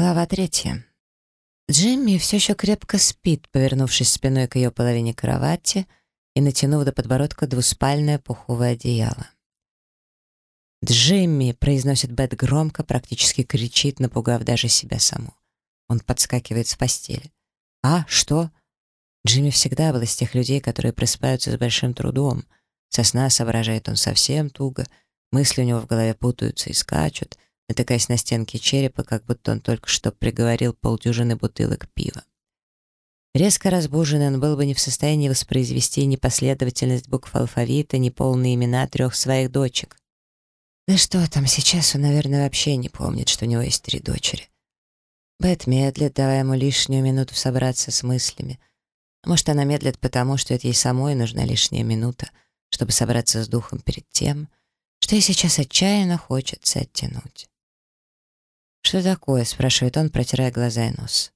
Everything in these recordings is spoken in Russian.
Глава третья. Джимми все еще крепко спит, повернувшись спиной к ее половине кровати и натянув до подбородка двуспальное пуховое одеяло. «Джимми!» — произносит Бет громко, практически кричит, напугав даже себя саму. Он подскакивает с постели. «А, что?» Джимми всегда был из тех людей, которые просыпаются с большим трудом. Со сна соображает он совсем туго, мысли у него в голове путаются и скачут — натыкаясь на стенки черепа, как будто он только что приговорил полдюжины бутылок пива. Резко разбуженный он был бы не в состоянии воспроизвести ни последовательность букв алфавита, ни полные имена трех своих дочек. Да что там, сейчас он, наверное, вообще не помнит, что у него есть три дочери. Бет медлит, давая ему лишнюю минуту собраться с мыслями. может, она медлит потому, что это ей самой нужна лишняя минута, чтобы собраться с духом перед тем, что ей сейчас отчаянно хочется оттянуть. «Что такое?» — спрашивает он, протирая глаза и нос.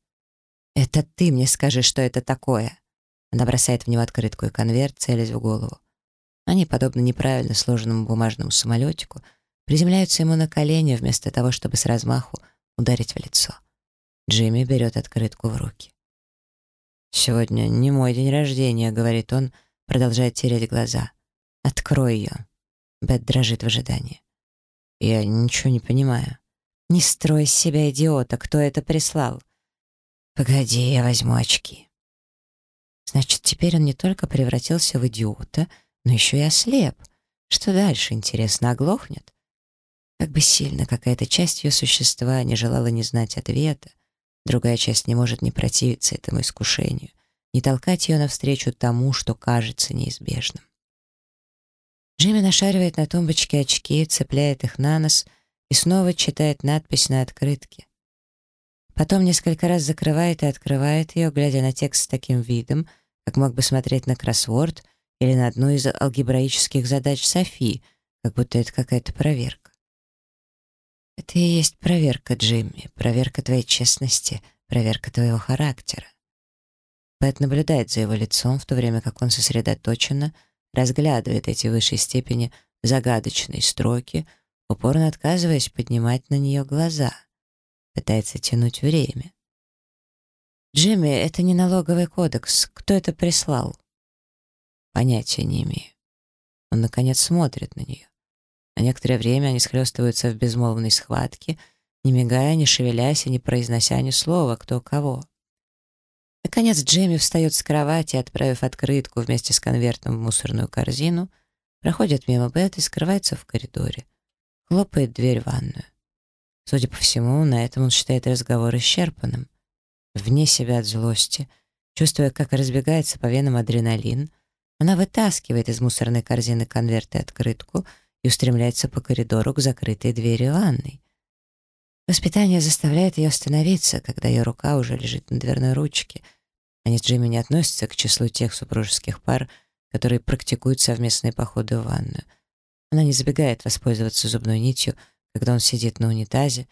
«Это ты мне скажи, что это такое!» Она бросает в него открытку и конверт, целясь в голову. Они, подобно неправильно сложенному бумажному самолетику, приземляются ему на колени вместо того, чтобы с размаху ударить в лицо. Джимми берет открытку в руки. «Сегодня не мой день рождения», — говорит он, продолжая тереть глаза. «Открой ее». Бет дрожит в ожидании. «Я ничего не понимаю». Не строй из себя идиота, кто это прислал. Погоди, я возьму очки. Значит, теперь он не только превратился в идиота, но еще и ослеп. Что дальше, интересно, оглохнет? Как бы сильно какая-то часть ее существа не желала не знать ответа, другая часть не может не противиться этому искушению, не толкать ее навстречу тому, что кажется неизбежным. Джимми нашаривает на тумбочке очки, цепляет их на нос — и снова читает надпись на открытке. Потом несколько раз закрывает и открывает ее, глядя на текст с таким видом, как мог бы смотреть на кроссворд или на одну из алгебраических задач Софи, как будто это какая-то проверка. Это и есть проверка, Джимми, проверка твоей честности, проверка твоего характера. Бет наблюдает за его лицом, в то время как он сосредоточенно разглядывает эти высшей степени загадочные строки — упорно отказываясь поднимать на нее глаза. Пытается тянуть время. «Джимми, это не налоговый кодекс. Кто это прислал?» «Понятия не имею». Он, наконец, смотрит на нее. На некоторое время они схлестываются в безмолвной схватке, не мигая, не шевелясь и не произнося ни слова, кто кого. Наконец Джимми встает с кровати, отправив открытку вместе с конвертом в мусорную корзину, проходит мимо Бет и скрывается в коридоре. Хлопает дверь в ванную. Судя по всему, на этом он считает разговор исчерпанным. Вне себя от злости, чувствуя, как разбегается по венам адреналин, она вытаскивает из мусорной корзины конверт и открытку и устремляется по коридору к закрытой двери ванной. Воспитание заставляет ее остановиться, когда ее рука уже лежит на дверной ручке. Они с Джимми не относятся к числу тех супружеских пар, которые практикуют совместные походы в ванную — она не забегает воспользоваться зубной нитью, когда он сидит на унитазе.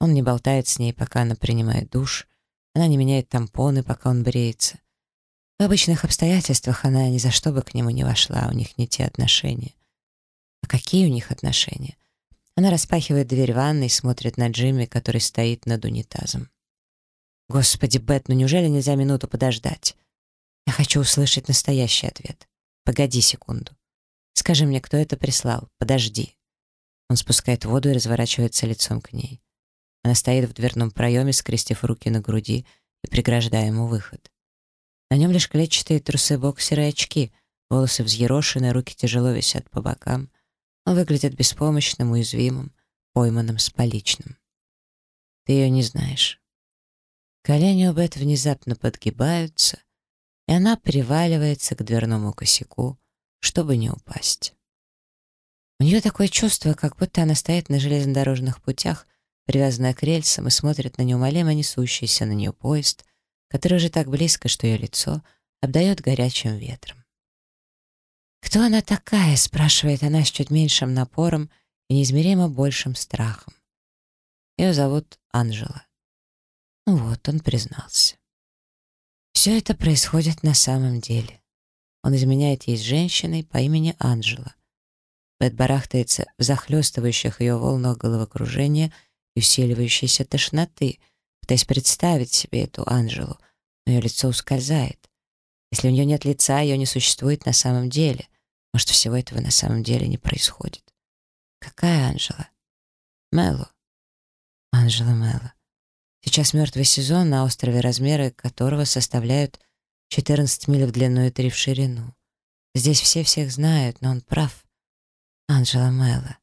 Он не болтает с ней, пока она принимает душ. Она не меняет тампоны, пока он бреется. В обычных обстоятельствах она ни за что бы к нему не вошла, у них не те отношения. А какие у них отношения? Она распахивает дверь ванной и смотрит на Джимми, который стоит над унитазом. «Господи, Бет, ну неужели нельзя минуту подождать? Я хочу услышать настоящий ответ. Погоди секунду». Скажи мне, кто это прислал? Подожди». Он спускает воду и разворачивается лицом к ней. Она стоит в дверном проеме, скрестив руки на груди и преграждая ему выход. На нем лишь клетчатые трусы-боксеры и очки, волосы взъерошены, руки тяжело висят по бокам. Он выглядит беспомощным, уязвимым, пойманным с поличным. Ты ее не знаешь. Колени у Бет внезапно подгибаются, и она приваливается к дверному косяку, чтобы не упасть. У нее такое чувство, как будто она стоит на железнодорожных путях, привязанная к рельсам, и смотрит на неумолимо несущийся на нее поезд, который уже так близко, что ее лицо обдает горячим ветром. «Кто она такая?» — спрашивает она с чуть меньшим напором и неизмеримо большим страхом. Ее зовут Анжела. Ну вот, он признался. Все это происходит на самом деле. Он изменяет ей с женщиной по имени Анжела. Бет барахтается в захлестывающих ее волнах головокружения и усиливающейся тошноты, пытаясь представить себе эту Анжелу, но ее лицо ускользает. Если у нее нет лица, ее не существует на самом деле. Может, всего этого на самом деле не происходит. Какая Анжела? Мэлло. Анжела Мэлло. Сейчас мертвый сезон на острове, размеры которого составляют 14 миль в длину и 3 в ширину. Здесь все всех знают, но он прав. Анжела Мэлло.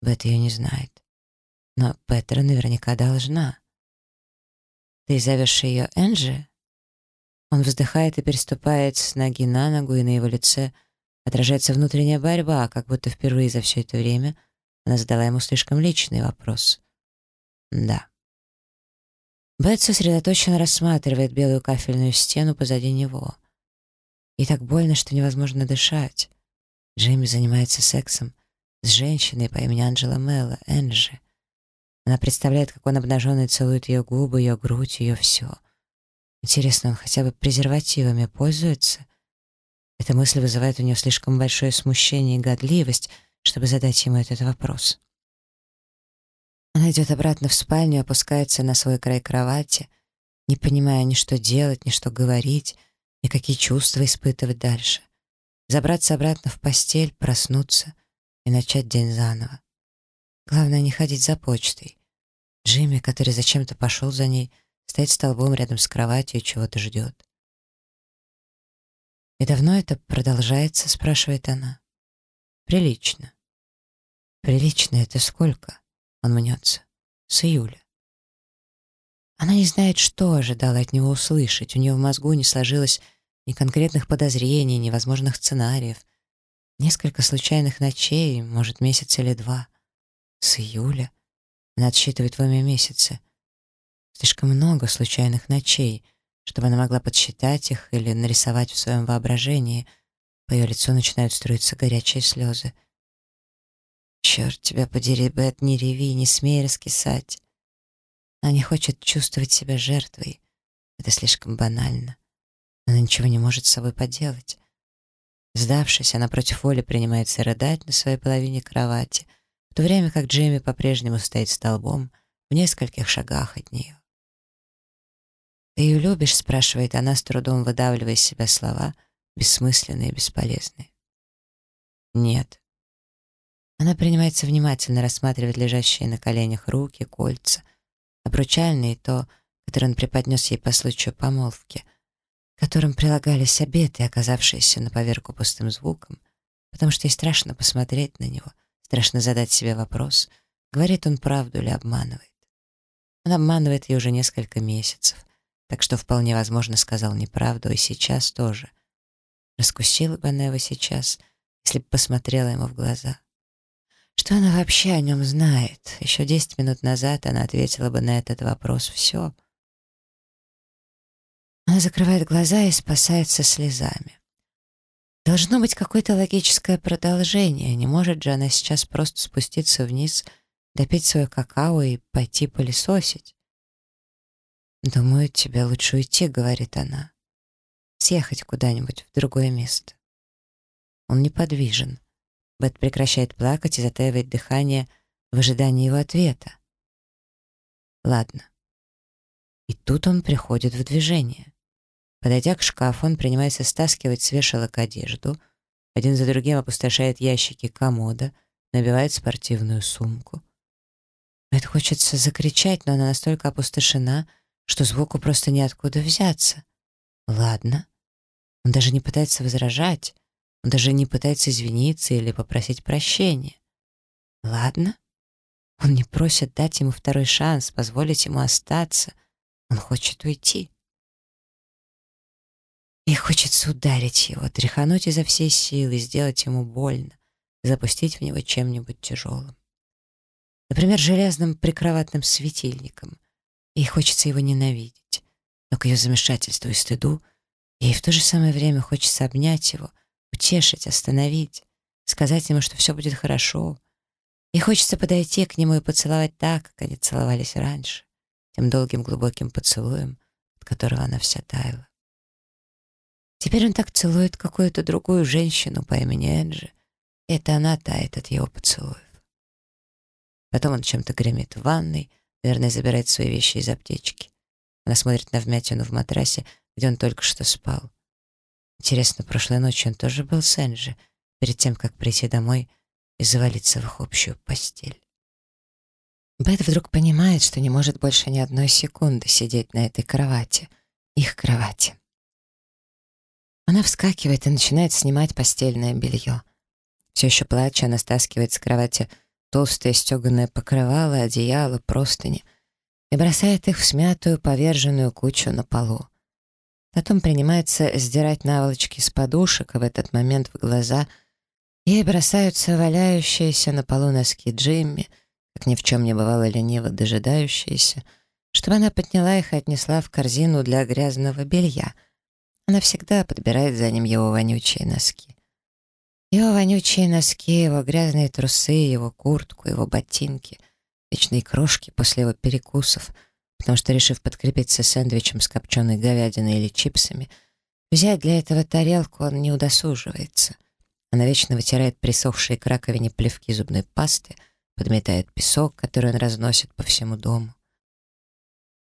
Бет ее не знает. Но Петра наверняка должна. Ты зовешь ее Энджи? Он вздыхает и переступает с ноги на ногу, и на его лице отражается внутренняя борьба, как будто впервые за все это время она задала ему слишком личный вопрос. Да. Бет сосредоточенно рассматривает белую кафельную стену позади него. И так больно, что невозможно дышать. Джейми занимается сексом с женщиной по имени Анджела Мелла, Энджи. Она представляет, как он обнаженный целует ее губы, ее грудь, ее все. Интересно, он хотя бы презервативами пользуется? Эта мысль вызывает у нее слишком большое смущение и годливость, чтобы задать ему этот вопрос. Идет обратно в спальню, опускается на свой край кровати, не понимая ни что делать, ни что говорить, ни какие чувства испытывать дальше. Забраться обратно в постель, проснуться и начать день заново. Главное не ходить за почтой. Джимми, который зачем-то пошел за ней, стоит столбом рядом с кроватью и чего-то ждет. «И давно это продолжается?» — спрашивает она. «Прилично». «Прилично — это сколько?» — он мнется. «С июля». Она не знает, что ожидала от него услышать. У нее в мозгу не сложилось ни конкретных подозрений, ни возможных сценариев. Несколько случайных ночей, может, месяц или два. С июля. Она отсчитывает в уме месяцы. Слишком много случайных ночей, чтобы она могла подсчитать их или нарисовать в своем воображении. По ее лицу начинают струиться горячие слезы. «Черт тебя подери, Бет, не реви, не смей раскисать». Она не хочет чувствовать себя жертвой. Это слишком банально. Она ничего не может с собой поделать. Сдавшись, она против воли принимается рыдать на своей половине кровати, в то время как Джейми по-прежнему стоит столбом в нескольких шагах от нее. «Ты ее любишь?» — спрашивает она, с трудом выдавливая из себя слова, бессмысленные и бесполезные. «Нет». Она принимается внимательно рассматривать лежащие на коленях руки, кольца, обручальные то, которое он преподнес ей по случаю помолвки, которым прилагались обеты, оказавшиеся на поверку пустым звуком, потому что ей страшно посмотреть на него, страшно задать себе вопрос, говорит он правду или обманывает. Он обманывает ее уже несколько месяцев, так что вполне возможно сказал неправду и сейчас тоже. Раскусила бы она его сейчас, если бы посмотрела ему в глаза. Что она вообще о нем знает? Еще десять минут назад она ответила бы на этот вопрос «все». Она закрывает глаза и спасается слезами. Должно быть какое-то логическое продолжение. Не может же она сейчас просто спуститься вниз, допить свое какао и пойти пылесосить. «Думаю, тебе лучше уйти», — говорит она. «Съехать куда-нибудь в другое место». Он неподвижен. Бет прекращает плакать и затаивает дыхание в ожидании его ответа. «Ладно». И тут он приходит в движение. Подойдя к шкафу, он принимается стаскивать с вешалок одежду, один за другим опустошает ящики комода, набивает спортивную сумку. Это хочется закричать, но она настолько опустошена, что звуку просто неоткуда взяться. Ладно. Он даже не пытается возражать, он даже не пытается извиниться или попросить прощения. Ладно. Он не просит дать ему второй шанс, позволить ему остаться. Он хочет уйти. И хочется ударить его, тряхануть изо всей силы, сделать ему больно, запустить в него чем-нибудь тяжелым. Например, железным прикроватным светильником. Ей хочется его ненавидеть. Но к ее замешательству и стыду ей в то же самое время хочется обнять его, утешить, остановить, сказать ему, что все будет хорошо. И хочется подойти к нему и поцеловать так, как они целовались раньше, тем долгим глубоким поцелуем, от которого она вся таяла. Теперь он так целует какую-то другую женщину по имени Энджи. Это она тает от его поцелуев. Потом он чем-то гремит в ванной, наверное, забирает свои вещи из аптечки. Она смотрит на вмятину в матрасе, где он только что спал. Интересно, прошлой ночью он тоже был с Энджи, перед тем, как прийти домой и завалиться в их общую постель. Бет вдруг понимает, что не может больше ни одной секунды сидеть на этой кровати, их кровати. Она вскакивает и начинает снимать постельное белье. Все еще плача, она стаскивает с кровати толстое стеганое покрывало, одеяло, простыни и бросает их в смятую поверженную кучу на полу. Потом принимается сдирать наволочки с подушек, а в этот момент в глаза ей бросаются валяющиеся на полу носки Джимми, как ни в чем не бывало лениво дожидающиеся, чтобы она подняла их и отнесла в корзину для грязного белья. Она всегда подбирает за ним его вонючие носки. Его вонючие носки, его грязные трусы, его куртку, его ботинки, вечные крошки после его перекусов, потому что, решив подкрепиться сэндвичем с копченой говядиной или чипсами, взять для этого тарелку он не удосуживается. Она вечно вытирает присохшие к раковине плевки зубной пасты, подметает песок, который он разносит по всему дому.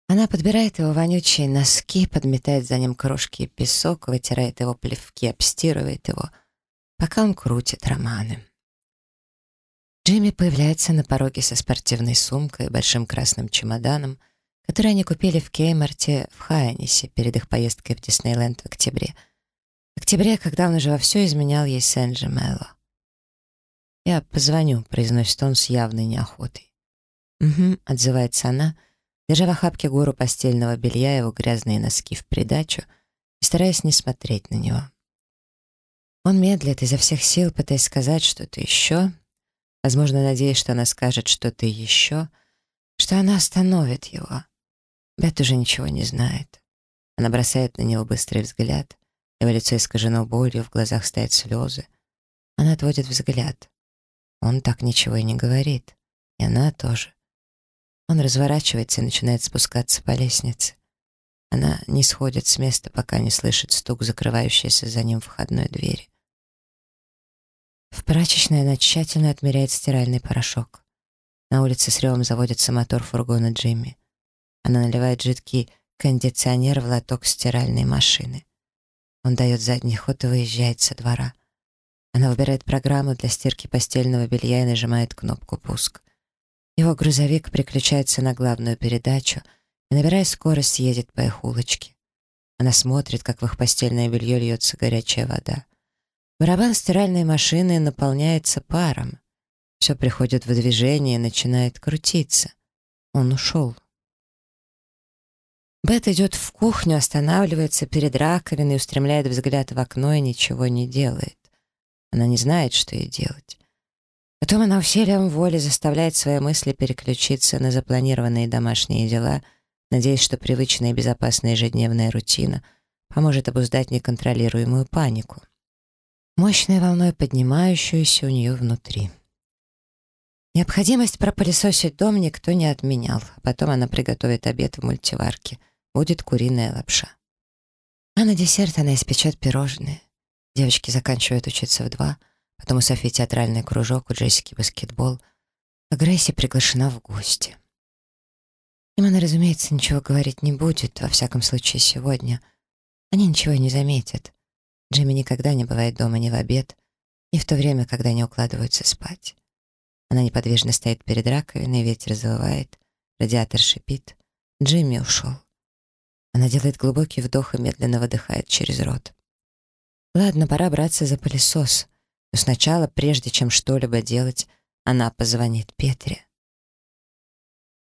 Она подбирает его вонючие носки, подметает за ним крошки и песок, вытирает его плевки, обстирывает его — пока он крутит романы. Джимми появляется на пороге со спортивной сумкой и большим красным чемоданом, который они купили в Кеймарте в Хайнисе перед их поездкой в Диснейленд в октябре. В октябре, когда он уже вовсю изменял ей Сен-Джи «Я позвоню», — произносит он с явной неохотой. «Угу», — отзывается она, держа в охапке гору постельного белья его грязные носки в придачу и стараясь не смотреть на него. Он медлит изо всех сил, пытаясь сказать что-то еще. Возможно, надеясь, что она скажет что-то еще, что она остановит его. Бет уже ничего не знает. Она бросает на него быстрый взгляд. Его лицо искажено болью, в глазах стоят слезы. Она отводит взгляд. Он так ничего и не говорит. И она тоже. Он разворачивается и начинает спускаться по лестнице. Она не сходит с места, пока не слышит стук закрывающейся за ним входной двери. В прачечной она тщательно отмеряет стиральный порошок. На улице с ревом заводится мотор фургона Джимми. Она наливает жидкий кондиционер в лоток стиральной машины. Он дает задний ход и выезжает со двора. Она выбирает программу для стирки постельного белья и нажимает кнопку «Пуск». Его грузовик приключается на главную передачу и, набирая скорость, едет по их улочке. Она смотрит, как в их постельное белье льется горячая вода. Барабан стиральной машины наполняется паром. Все приходит в движение и начинает крутиться. Он ушел. Бет идет в кухню, останавливается перед раковиной, устремляет взгляд в окно и ничего не делает. Она не знает, что ей делать. Потом она усилием воли заставляет свои мысли переключиться на запланированные домашние дела, надеясь, что привычная и безопасная ежедневная рутина поможет обуздать неконтролируемую панику мощной волной поднимающуюся у нее внутри. Необходимость пропылесосить дом никто не отменял. Потом она приготовит обед в мультиварке. Будет куриная лапша. А на десерт она испечет пирожные. Девочки заканчивают учиться в два. Потом у Софи театральный кружок, у Джессики баскетбол. А Грейси приглашена в гости. Им она, разумеется, ничего говорить не будет, во всяком случае сегодня. Они ничего не заметят. Джимми никогда не бывает дома ни в обед, ни в то время, когда они укладываются спать. Она неподвижно стоит перед раковиной, ветер завывает, радиатор шипит. Джимми ушел. Она делает глубокий вдох и медленно выдыхает через рот. Ладно, пора браться за пылесос. Но сначала, прежде чем что-либо делать, она позвонит Петре.